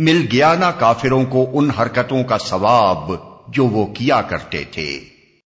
مل گیا نا کافروں کو ان حرکتوں کا ثواب جو وہ کیا کرتے تھے۔